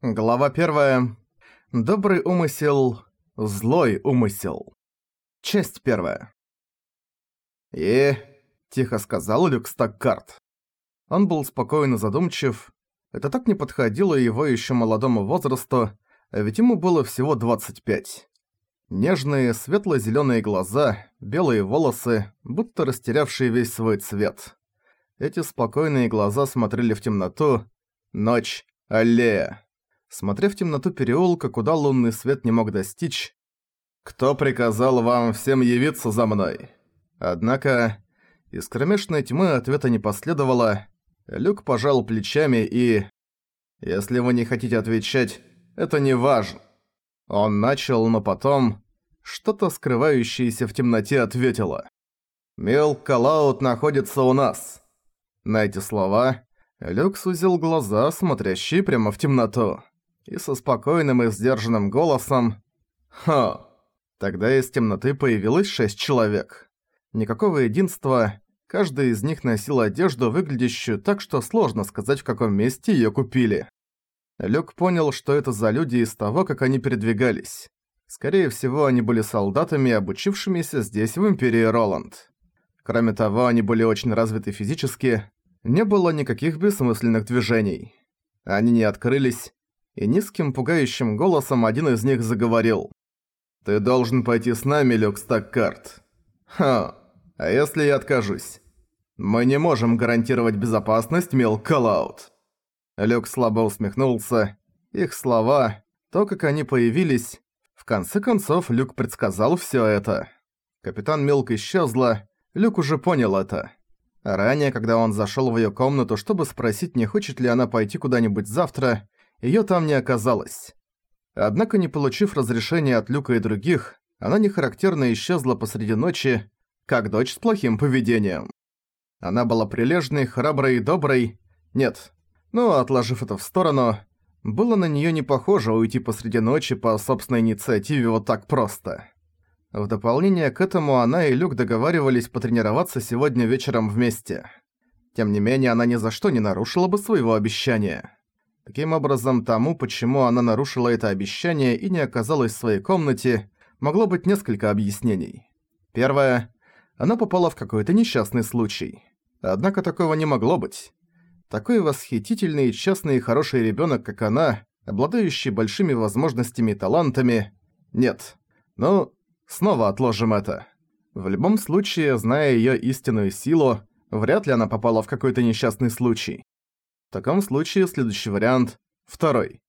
Глава 1. Добрый умысел, злой умысел. Часть 1. «И...» – тихо сказал Люк Стаккарт. Он был спокойно задумчив. Это так не подходило его еще молодому возрасту, ведь ему было всего 25. Нежные, светло-зелёные глаза, белые волосы, будто растерявшие весь свой цвет. Эти спокойные глаза смотрели в темноту. Ночь, аллея смотря в темноту переулка, куда лунный свет не мог достичь. «Кто приказал вам всем явиться за мной?» Однако из кромешной тьмы ответа не последовало. Люк пожал плечами и... «Если вы не хотите отвечать, это не важно». Он начал, но потом... Что-то скрывающееся в темноте ответило. «Мил Калаут находится у нас». На эти слова Люк сузил глаза, смотрящие прямо в темноту и со спокойным и сдержанным голосом «Ха!». Тогда из темноты появилось шесть человек. Никакого единства, каждый из них носил одежду, выглядящую так, что сложно сказать, в каком месте её купили. Люк понял, что это за люди из того, как они передвигались. Скорее всего, они были солдатами, обучившимися здесь, в Империи Роланд. Кроме того, они были очень развиты физически, не было никаких бессмысленных движений. Они не открылись, и низким пугающим голосом один из них заговорил. «Ты должен пойти с нами, Люк Стаккарт». «Ха, а если я откажусь?» «Мы не можем гарантировать безопасность, Мил Калаут». Люк слабо усмехнулся. Их слова, то, как они появились... В конце концов, Люк предсказал всё это. Капитан Милк исчезла, Люк уже понял это. Ранее, когда он зашёл в её комнату, чтобы спросить, не хочет ли она пойти куда-нибудь завтра, её там не оказалось. Однако, не получив разрешения от Люка и других, она нехарактерно исчезла посреди ночи, как дочь с плохим поведением. Она была прилежной, храброй и доброй. Нет, но, отложив это в сторону, было на неё не похоже уйти посреди ночи по собственной инициативе вот так просто. В дополнение к этому она и Люк договаривались потренироваться сегодня вечером вместе. Тем не менее, она ни за что не нарушила бы своего обещания. Таким образом, тому, почему она нарушила это обещание и не оказалась в своей комнате, могло быть несколько объяснений. Первое. Она попала в какой-то несчастный случай. Однако такого не могло быть. Такой восхитительный, честный и хороший ребёнок, как она, обладающий большими возможностями и талантами... Нет. Ну, снова отложим это. В любом случае, зная её истинную силу, вряд ли она попала в какой-то несчастный случай. В таком случае следующий вариант – второй.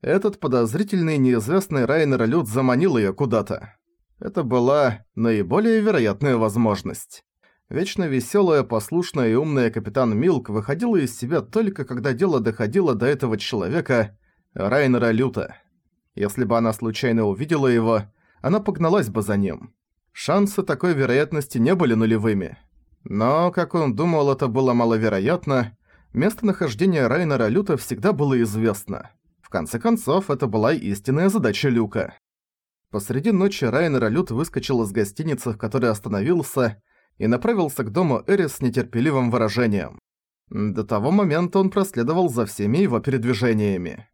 Этот подозрительный неизвестный Райнер Люд заманил её куда-то. Это была наиболее вероятная возможность. Вечно весёлая, послушная и умная капитан Милк выходила из себя только когда дело доходило до этого человека, Райнера Люта. Если бы она случайно увидела его, она погналась бы за ним. Шансы такой вероятности не были нулевыми. Но, как он думал, это было маловероятно, Местонахождение Райнера Люта всегда было известно. В конце концов, это была истинная задача Люка. Посреди ночи Райнер Лют выскочил из гостиницы, в которой остановился, и направился к дому Эрис с нетерпеливым выражением. До того момента он проследовал за всеми его передвижениями.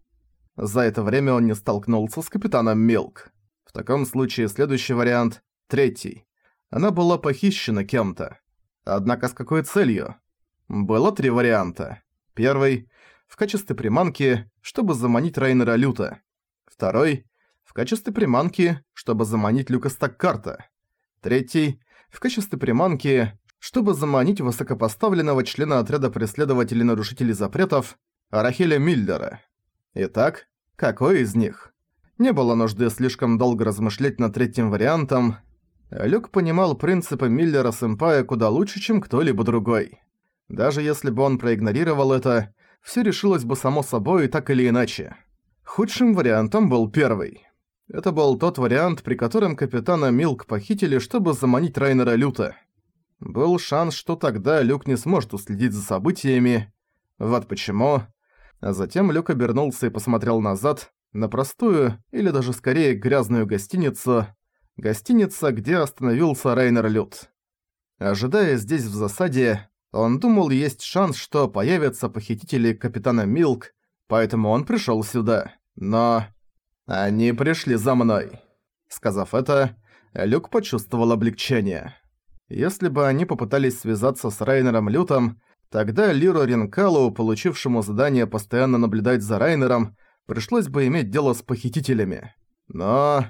За это время он не столкнулся с капитаном Милк. В таком случае следующий вариант – третий. Она была похищена кем-то. Однако с какой целью? Было три варианта. Первый – в качестве приманки, чтобы заманить Райнера Люта. Второй – в качестве приманки, чтобы заманить Люка Стаккарта. Третий – в качестве приманки, чтобы заманить высокопоставленного члена отряда преследователей-нарушителей запретов Рахеля Миллера. Итак, какой из них? Не было нужды слишком долго размышлять над третьим вариантом. Люк понимал принципы Миллера-сэмпая куда лучше, чем кто-либо другой. Даже если бы он проигнорировал это, все решилось бы само собой так или иначе. Худшим вариантом был первый. Это был тот вариант, при котором капитана Милк похитили, чтобы заманить Райнера Люта. Был шанс, что тогда Люк не сможет уследить за событиями. Вот почему. А затем Люк обернулся и посмотрел назад, на простую, или даже скорее грязную гостиницу. Гостиница, где остановился Райнер Лют. Ожидая здесь в засаде, он думал, есть шанс, что появятся похитители капитана Милк, поэтому он пришёл сюда. Но... Они пришли за мной. Сказав это, Люк почувствовал облегчение. Если бы они попытались связаться с Райнером Лютом, тогда Лиру Ринкалу, получившему задание постоянно наблюдать за Райнером, пришлось бы иметь дело с похитителями. Но...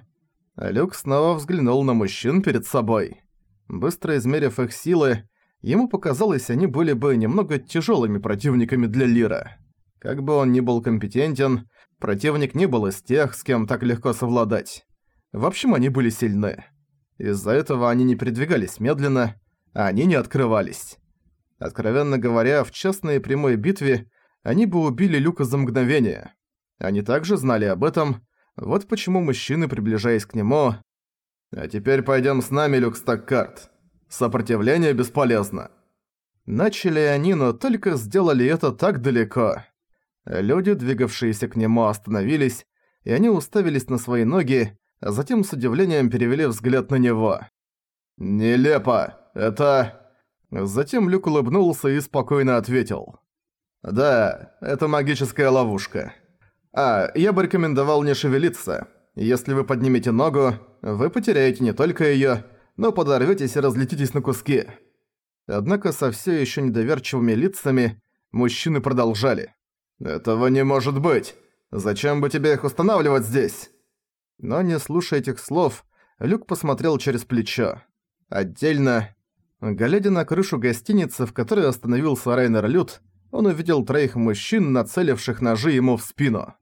Люк снова взглянул на мужчин перед собой. Быстро измерив их силы, ему показалось, они были бы немного тяжелыми противниками для Лира. Как бы он ни был компетентен, противник не был из тех, с кем так легко совладать. В общем, они были сильны. Из-за этого они не передвигались медленно, а они не открывались. Откровенно говоря, в частной и прямой битве они бы убили Люка за мгновение. Они также знали об этом, вот почему мужчины, приближаясь к нему... «А теперь пойдем с нами, Люк Стаккарт. Сопротивление бесполезно». Начали они, но только сделали это так далеко. Люди, двигавшиеся к нему, остановились, и они уставились на свои ноги, а затем с удивлением перевели взгляд на него. «Нелепо! Это...» Затем Люк улыбнулся и спокойно ответил. «Да, это магическая ловушка. А, я бы рекомендовал не шевелиться. Если вы поднимете ногу, вы потеряете не только её, но подорвётесь и разлетитесь на куски». Однако со всё ещё недоверчивыми лицами мужчины продолжали. «Этого не может быть! Зачем бы тебе их устанавливать здесь?» Но не слушая этих слов, Люк посмотрел через плечо. Отдельно, глядя на крышу гостиницы, в которой остановился Райнер Лют, он увидел троих мужчин, нацеливших ножи ему в спину.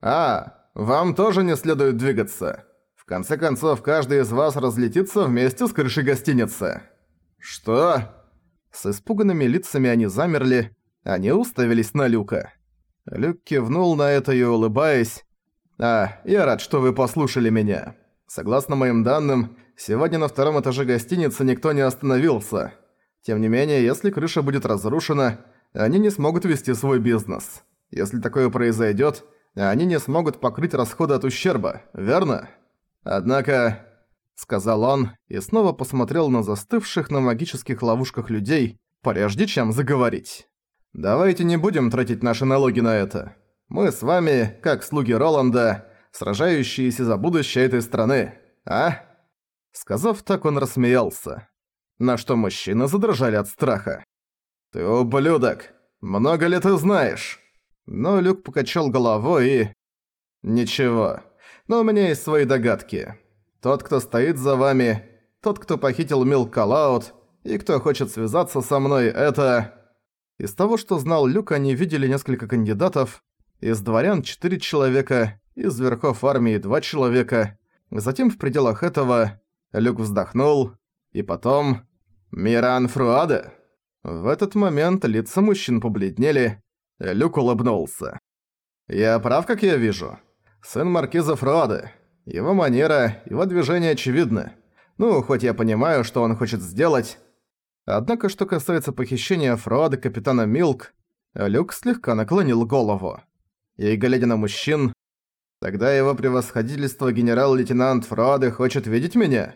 «А, вам тоже не следует двигаться. Конце концов, каждый из вас разлетится вместе с крышей гостиницы». «Что?» С испуганными лицами они замерли, они уставились на Люка. Люк кивнул на это и улыбаясь, «А, я рад, что вы послушали меня. Согласно моим данным, сегодня на втором этаже гостиницы никто не остановился. Тем не менее, если крыша будет разрушена, они не смогут вести свой бизнес. Если такое произойдет, они не смогут покрыть расходы от ущерба, верно? Однако...» Сказал он и снова посмотрел на застывших на магических ловушках людей, прежде чем заговорить. «Давайте не будем тратить наши налоги на это. Мы с вами, как слуги Роланда, сражающиеся за будущее этой страны, а?» Сказав так, он рассмеялся. На что мужчины задрожали от страха. «Ты ублюдок! Много ли ты знаешь?» Но Люк покачал головой и... «Ничего. Но у меня есть свои догадки. Тот, кто стоит за вами, тот, кто похитил Милк Калаут, и кто хочет связаться со мной, это...» Из того, что знал Люк, они видели несколько кандидатов, из дворян 4 человека, из верхов армии 2 человека. Затем в пределах этого Люк вздохнул, и потом... «Миран Фруаде?» В этот момент лица мужчин побледнели, Люк улыбнулся. «Я прав, как я вижу. Сын маркиза Фруаде. Его манера, его движения очевидны. Ну, хоть я понимаю, что он хочет сделать. Однако, что касается похищения Фруады капитана Милк, Люк слегка наклонил голову и, глядя на мужчин, «Тогда его превосходительство генерал-лейтенант Фроде хочет видеть меня?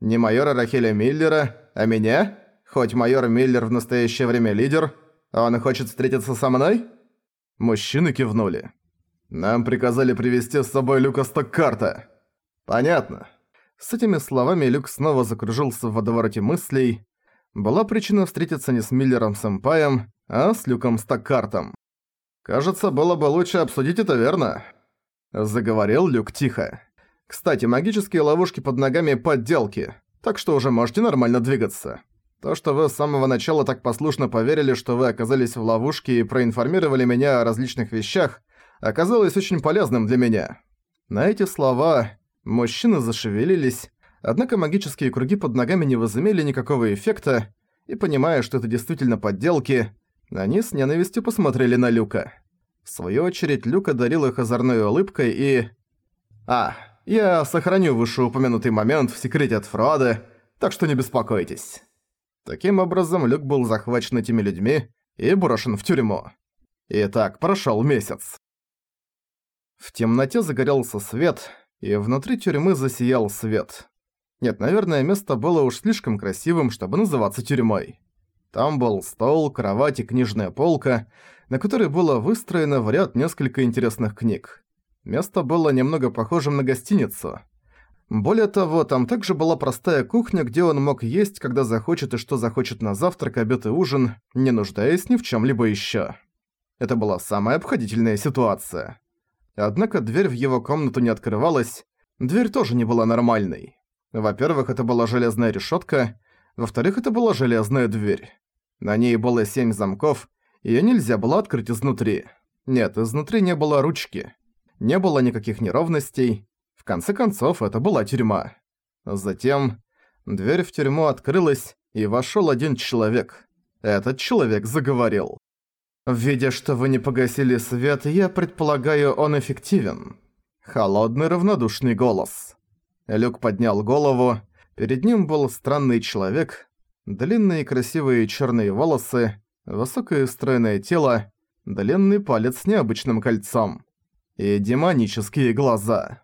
Не майора Рахеля Миллера, а меня? Хоть майор Миллер в настоящее время лидер, он хочет встретиться со мной?» Мужчины кивнули. «Нам приказали привести с собой Люка Стоккарта». «Понятно». С этими словами Люк снова закружился в водовороте мыслей. Была причина встретиться не с Миллером-сэмпаем, а с Люком Стоккартом. «Кажется, было бы лучше обсудить это, верно?» Заговорил Люк тихо. «Кстати, магические ловушки под ногами – подделки, так что уже можете нормально двигаться. То, что вы с самого начала так послушно поверили, что вы оказались в ловушке и проинформировали меня о различных вещах, оказалось очень полезным для меня». На эти слова мужчины зашевелились, однако магические круги под ногами не возымели никакого эффекта, и понимая, что это действительно подделки, они с ненавистью посмотрели на Люка. В свою очередь, Люк одарил их озорной улыбкой и... «А, я сохраню вышеупомянутый момент в секрете от Фроады, так что не беспокойтесь». Таким образом, Люк был захвачен этими людьми и брошен в тюрьму. И так прошёл месяц. В темноте загорелся свет, и внутри тюрьмы засиял свет. Нет, наверное, место было уж слишком красивым, чтобы называться тюрьмой. Там был стол, кровать и книжная полка, на которой было выстроено в ряд несколько интересных книг. Место было немного похожим на гостиницу. Более того, там также была простая кухня, где он мог есть, когда захочет и что захочет на завтрак, обед и ужин, не нуждаясь ни в чем либо еще. Это была самая обходительная ситуация. Однако дверь в его комнату не открывалась, дверь тоже не была нормальной. Во-первых, это была железная решетка, во-вторых, это была железная дверь. На ней было семь замков, и её нельзя было открыть изнутри. Нет, изнутри не было ручки. Не было никаких неровностей. В конце концов, это была тюрьма. Затем дверь в тюрьму открылась, и вошёл один человек. Этот человек заговорил. «Видя, что вы не погасили свет, я предполагаю, он эффективен». Холодный равнодушный голос. Люк поднял голову. Перед ним был странный человек. Длинные красивые черные волосы, высокое стройное тело, длинный палец с необычным кольцом. И демонические глаза.